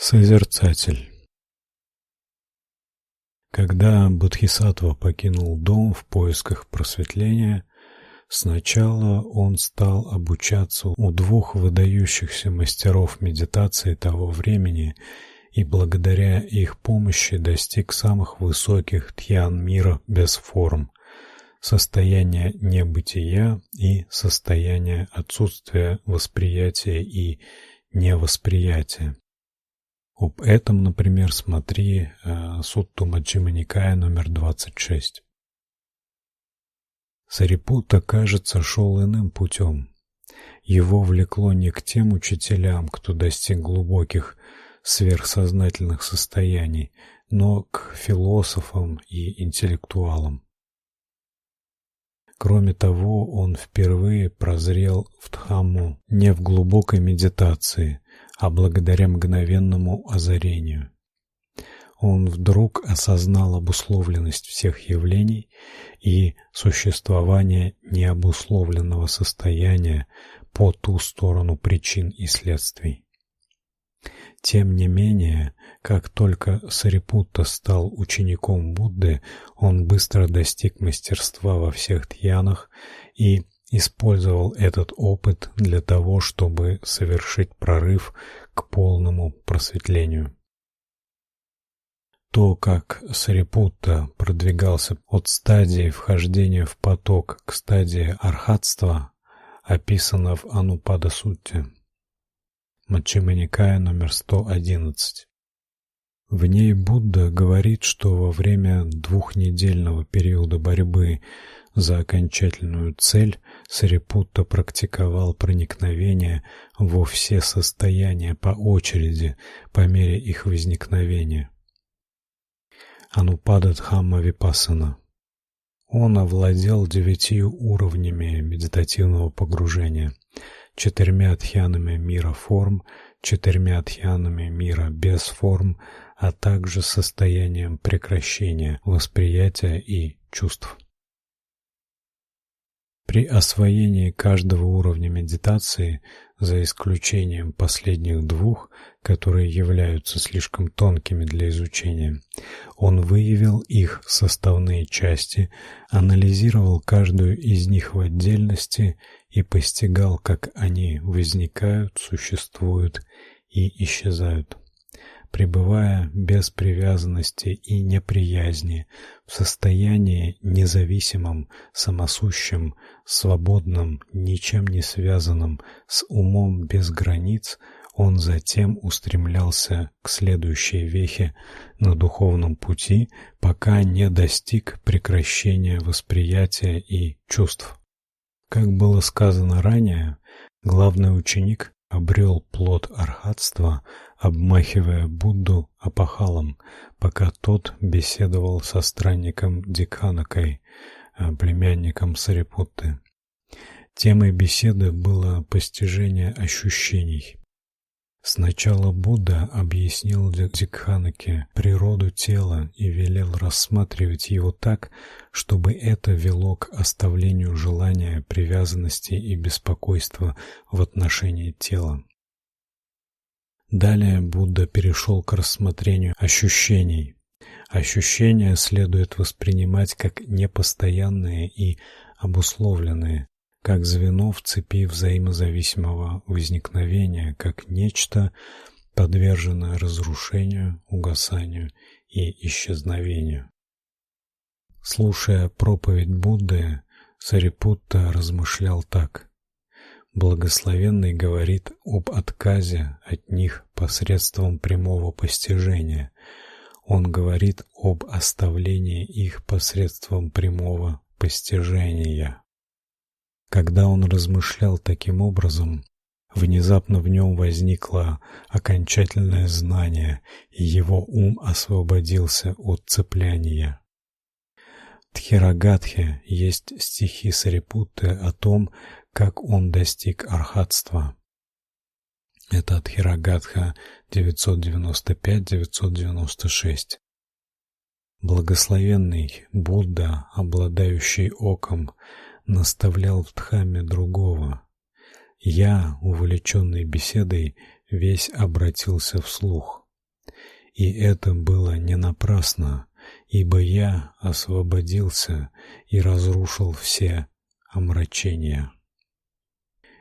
Созерцатель Когда Бодхисаттва покинул дом в поисках просветления, сначала он стал обучаться у двух выдающихся мастеров медитации того времени и благодаря их помощи достиг самых высоких тьян мира без форм, состояния небытия и состояния отсутствия восприятия и невосприятия. Об этом, например, смотри э, Сутту Маджхима Никая номер 26. Сарипутта, кажется, шел иным путем. Его влекло не к тем учителям, кто достиг глубоких сверхсознательных состояний, но к философам и интеллектуалам. Кроме того, он впервые прозрел в Дхамму не в глубокой медитации, а благодаря мгновенному озарению. Он вдруг осознал обусловленность всех явлений и существование необусловленного состояния по ту сторону причин и следствий. Тем не менее, как только Сарипутта стал учеником Будды, он быстро достиг мастерства во всех тьянах и использовал этот опыт для того, чтобы совершить прорыв к полному просветлению. То, как Сарипутта продвигался от стадии вхождения в поток к стадии архатства, описано в Анупада-сутте. Маччхима Никая номер 111. В ней Будда говорит, что во время двухнедельного периода борьбы за окончательную цель Сарипутта практиковал проникновение во все состояния по очереди по мере их возникновения. Анупада Дхамма Випассана. Он овладел девятью уровнями медитативного погружения – четырьмя тхьянами мира форм, четырьмя тхьянами мира без форм, а также состоянием прекращения восприятия и чувств. При освоении каждого уровня медитации, за исключением последних двух, которые являются слишком тонкими для изучения, он выявил их составные части, анализировал каждую из них в отдельности и постигал, как они возникают, существуют и исчезают пребывая без привязанности и неприязни, в состоянии независимом, самосущем, свободном, ничем не связанном, с умом без границ, он затем устремлялся к следующей вехе на духовном пути, пока не достиг прекращения восприятия и чувств. Как было сказано ранее, главный ученик обрел плод архатства, обмахивая Будду опахалом, пока тот беседовал со странником Дикханакой, э, племянником Сарипутты. Темой беседы было постижение ощущений. Сначала Будда объяснил Дикханаке природу тела и велел рассматривать его так, чтобы это вело к оставлению желания, привязанности и беспокойства в отношении тела. Далее Будда перешел к рассмотрению ощущений. Ощущения следует воспринимать как непостоянные и обусловленные, как звено в цепи взаимозависимого возникновения, как нечто, подверженное разрушению, угасанию и исчезновению. Слушая проповедь Будды, Сарипутта размышлял так: Благословенный говорит об отказе от них посредством прямого постижения. Он говорит об оставлении их посредством прямого постижения. Когда он размышлял таким образом, внезапно в нем возникло окончательное знание, и его ум освободился от цепляния. Тхирагатхе есть стихи Сарипутты о том, как он достиг архатства. Это Тхирагатха 995-996. Благословенный Будда, обладающий оком, наставлял в Дхамме другого. Я, увлеченный беседой, весь обратился вслух. И это было не напрасно, ибо я освободился и разрушил все омрачения.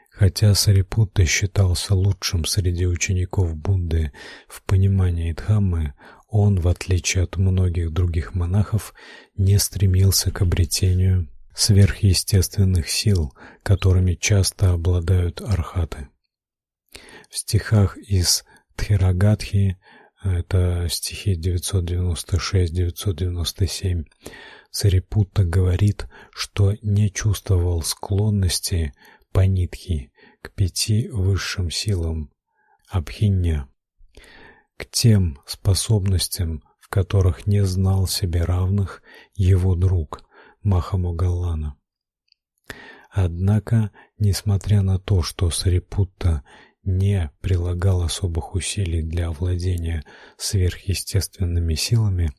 Хотя Сарипутта считался лучшим среди учеников Будды в понимании Дхаммы, он, в отличие от многих других монахов, не стремился к обретению сверхъестественных сил, которыми часто обладают архаты. В стихах из Тхирагатхи, это стихи 996-997, Сарипутта говорит, что не чувствовал склонности по нитке к пяти высшим силам абхинья, к тем способностям, в которых не знал себе равных его друг Махамогаллана. Однако, несмотря на то, что Сарипутта не прилагал особых усилий для овладения сверхъестественными силами,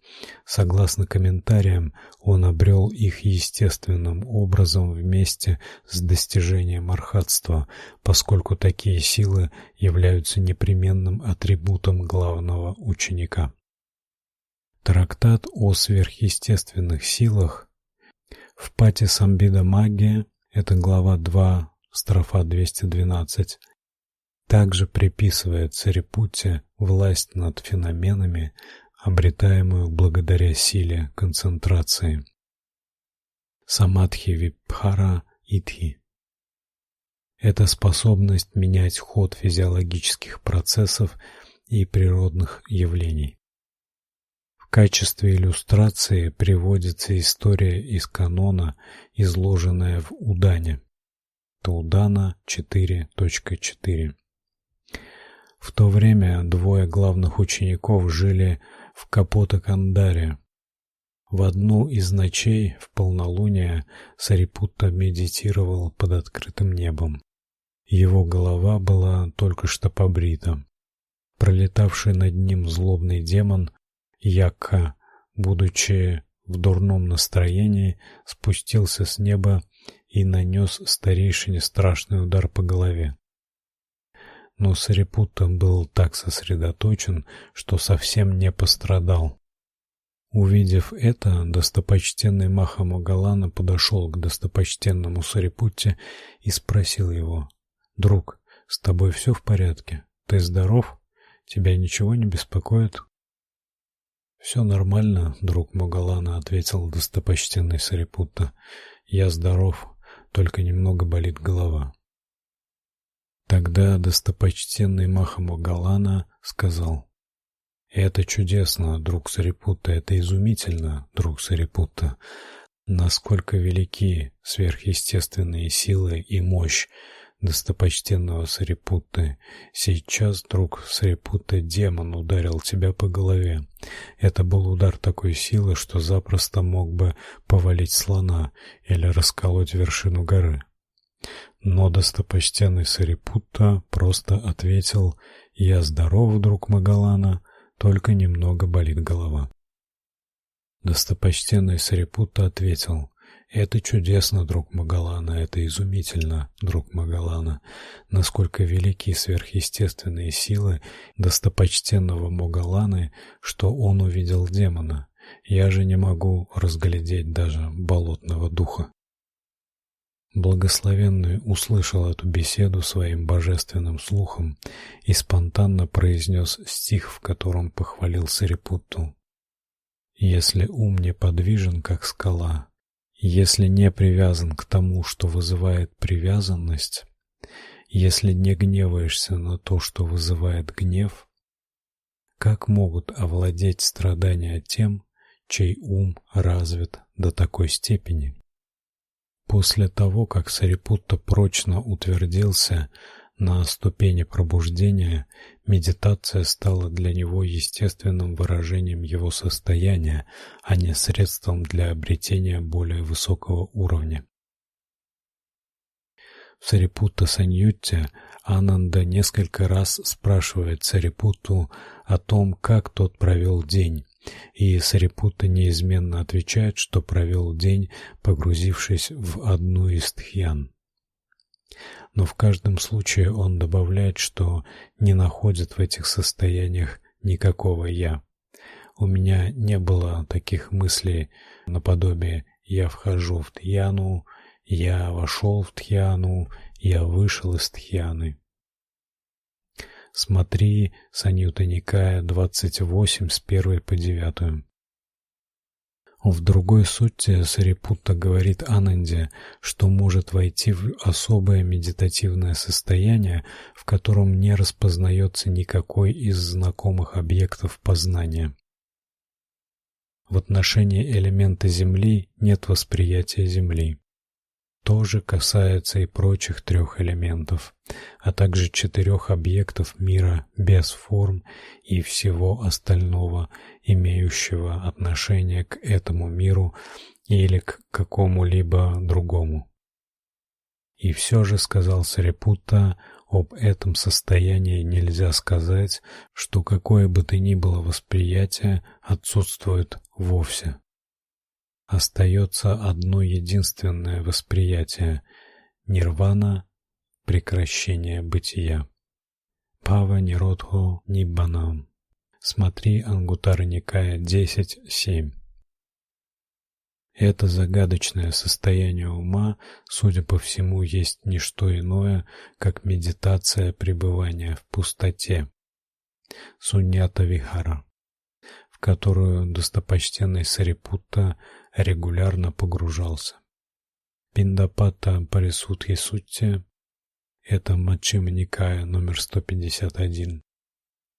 согласно комментариям, он обрел их естественным образом вместе с достижением архатства, поскольку такие силы являются непременным атрибутом главного ученика. Трактат о сверхъестественных силах в Пати Самбида Магия, это глава 2, строфа 212, также приписывает Царипутте власть над феноменами, обретаемую благодаря силе концентрации. Самадхи випхара итхи это способность менять ход физиологических процессов и природных явлений. В качестве иллюстрации приводится история из канона, изложенная в Удане. Таудана 4.4. В то время двое главных учеников жили в Капота-Кандаре. В одну из ночей в полнолуние Сарипутта медитировал под открытым небом. Его голова была только что побрита. Пролетавший над ним злобный демон Якка, будучи в дурном настроении, спустился с неба и нанес старейшине страшный удар по голове но Сарипутта был так сосредоточен, что совсем не пострадал. Увидев это, достопочтенный Махамагалана подошел к достопочтенному Сарипутте и спросил его: "Друг, с тобой все в порядке? Ты здоров? Тебя ничего не беспокоит?" «Все нормально, друг Магалана", ответил достопочтенный Сарипутта. "Я здоров, только немного болит голова". Тогда достопочтенный Махамогалана сказал: "Это чудесно, друг Сарипутта, это изумительно, друг Сарипутта, насколько велики сверхъестественные силы и мощь достопочтенного Сарипутты. Сейчас, друг Сарипутта, демон ударил тебя по голове. Это был удар такой силы, что запросто мог бы повалить слона или расколоть вершину горы. Но достопочтенный Сарипутта просто ответил: "Я здоров, друг Магалана, только немного болит голова". Достопочтенный Сарипутта ответил: "Это чудесно, друг Магалана, это изумительно, друг Магалана, насколько велики сверхъестественные силы достопочтенного Магаланы, что он увидел демона. Я же не могу разглядеть даже болотного духа". Благословенный услышал эту беседу своим божественным слухом и спонтанно произнес стих, в котором похвалил Сарипутту. Если ум не подвижен, как скала, если не привязан к тому, что вызывает привязанность, если не гневаешься на то, что вызывает гнев, как могут овладеть страдания тем, чей ум развит до такой степени? После того, как Сарипутта прочно утвердился на ступени пробуждения, медитация стала для него естественным выражением его состояния, а не средством для обретения более высокого уровня. В Сарипутта Саньютте Ананда несколько раз спрашивает Сарипутту о том, как тот провел день, и Сарипутта неизменно отвечает, что провел день, погрузившись в одну из тхьян. Но в каждом случае он добавляет, что не находит в этих состояниях никакого я. У меня не было таких мыслей наподобие «я вхожу в тхьяну», «я вошел в тхьяну», «я вышел из тхьяны». Смотри Саньютта Никая 28 с 1 по 9. В другой сутте Сарипутта говорит Ананде, что может войти в особое медитативное состояние, в котором не распознается никакой из знакомых объектов познания. В отношении элемента Земли нет восприятия Земли тоже касается и прочих трех элементов, а также четырех объектов мира без форм и всего остального, имеющего отношение к этому миру или к какому-либо другому. И все же, сказал Сарипутта, об этом состоянии нельзя сказать, что какое бы то ни было восприятие отсутствует вовсе остается одно единственное восприятие нирвана прекращение бытия. Пава ниродхо ниббанам. Смотри Ангутара Никая 10.7. Это загадочное состояние ума, судя по всему, есть не что иное, как медитация пребывания в пустоте. Суньята вихара, в которую достопочтенный Сарипутта регулярно погружался. Пиндапата Парисудхи Сутти это Маччима Никая номер 151.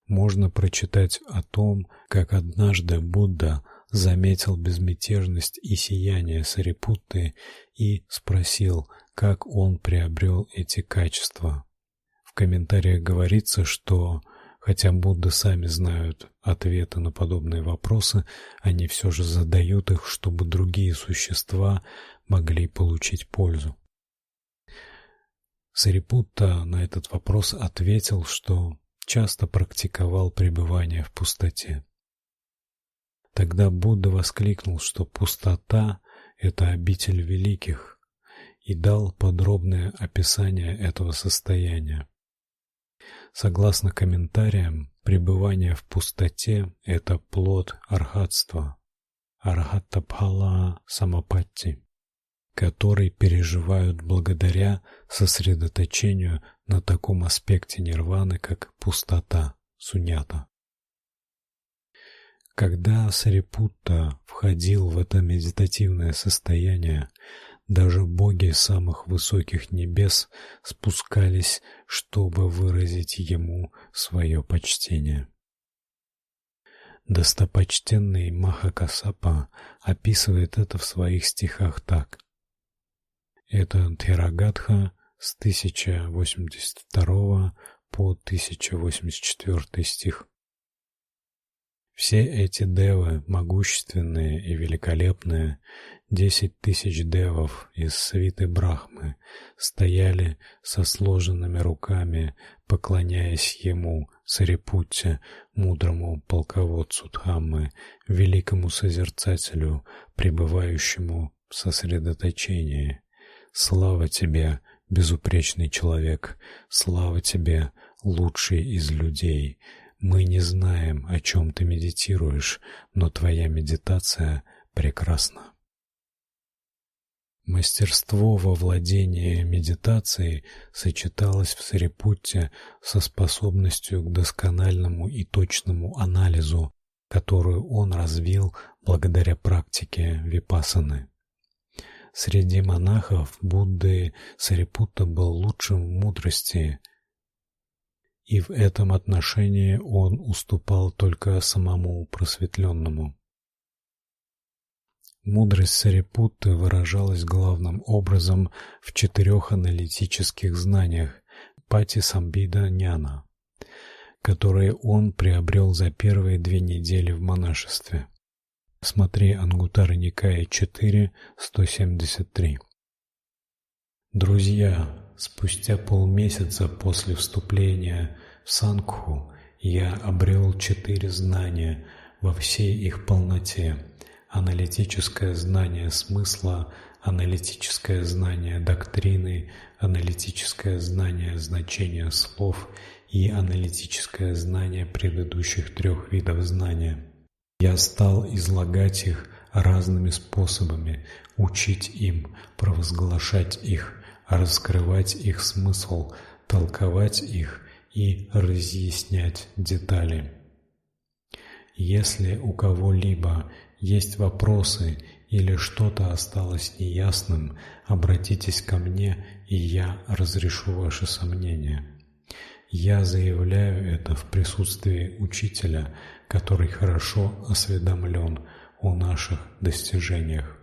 Можно прочитать о том, как однажды Будда заметил безмятежность и сияние Сарипутты и спросил, как он приобрел эти качества. В комментариях говорится, что Хотя Будды сами знают ответы на подобные вопросы, они все же задают их, чтобы другие существа могли получить пользу. Сарипутта на этот вопрос ответил, что часто практиковал пребывание в пустоте. Тогда Будда воскликнул, что пустота это обитель великих, и дал подробное описание этого состояния. Согласно комментариям, пребывание в пустоте это плод архатства, архатапхала самапатти, который переживают благодаря сосредоточению на таком аспекте нирваны, как пустота, суньята. Когда Сарипутта входил в это медитативное состояние, даже боги самых высоких небес спускались, чтобы выразить ему свое почтение. Достопочтенный Махакасапа описывает это в своих стихах так: Это Тхирагатха с 1082 по 1084 стих. Все эти девы, могущественные и великолепные, десять тысяч девов из свиты Брахмы, стояли со сложенными руками, поклоняясь ему, Сарипутте, мудрому полководцу Дхаммы, великому созерцателю, пребывающему в сосредоточении. Слава тебе, безупречный человек, слава тебе, лучший из людей. Мы не знаем, о чем ты медитируешь, но твоя медитация прекрасна. Мастерство во владении медитацией сочеталось в Сарипутте со способностью к доскональному и точному анализу, которую он развил благодаря практике випассаны. Среди монахов Будды Сарипутта был лучшим в мудрости, и в этом отношении он уступал только самому просветленному. Мудрость Сарипутты выражалась главным образом в четырех аналитических знаниях пати самбида няна, которые он приобрел за первые две недели в монашестве. Смотри Ангутара Никая 4, 173. Друзья, спустя полмесяца после вступления в Сангху я обрел четыре знания во всей их полноте: аналитическое знание смысла, аналитическое знание доктрины, аналитическое знание значения слов и аналитическое знание предыдущих трех видов знания. Я стал излагать их разными способами, учить им, провозглашать их, раскрывать их смысл, толковать их и разъяснять детали. Если у кого-либо есть вопросы или что-то осталось неясным, обратитесь ко мне, и я разрешу ваши сомнения. Я заявляю это в присутствии учителя, который хорошо осведомлен о наших достижениях.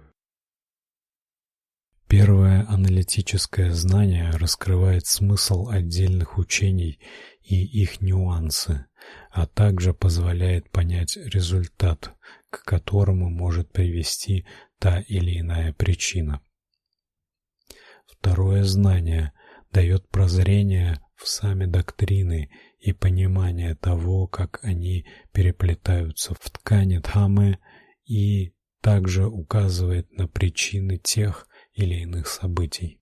Первое аналитическое знание раскрывает смысл отдельных учений и их нюансы, а также позволяет понять результат, к которому может привести та или иная причина. Второе знание дает прозрение в сами доктрины и понимание того, как они переплетаются в ткани Дхаммы и также указывает на причины тех или иных событий.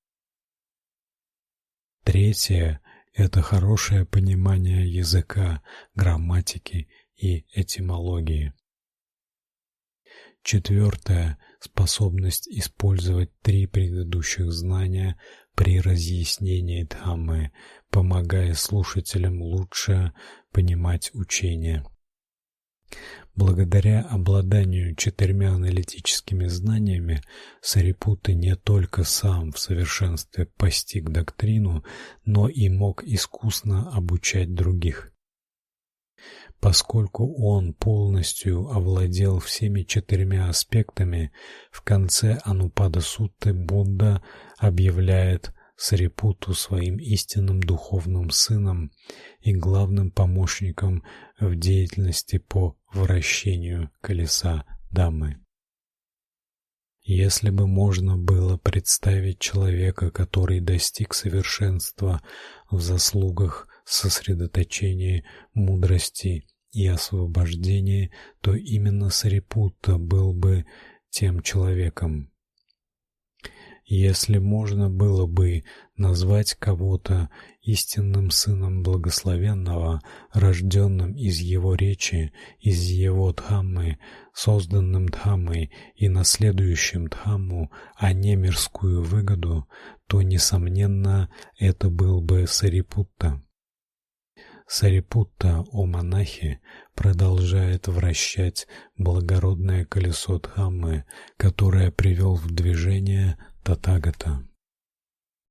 Третье это хорошее понимание языка, грамматики и этимологии. Четвертое способность использовать три предыдущих знания при разъяснении Дхаммы, помогая слушателям лучше понимать учение. Благодаря обладанию четырьмя аналитическими знаниями Сарипутта не только сам в совершенстве постиг доктрину, но и мог искусно обучать других. Поскольку он полностью овладел всеми четырьмя аспектами, в конце Анупада Сутты Будда объявляет Сарипуту своим истинным духовным сыном и главным помощником в деятельности по вращению колеса Даммы. Если бы можно было представить человека, который достиг совершенства в заслугах сосредоточения мудрости и освобождения, то именно Сарипутта был бы тем человеком. Если можно было бы назвать кого-то истинным сыном благословенного, рожденным из его речи, из его дхаммы, созданным дхаммой и наследующим дхамму, а не мирскую выгоду, то несомненно это был бы Сарипутта. Сарипутта, о монахи, продолжает вращать благородное колесо Дхаммы, которое привел в движение Татагата.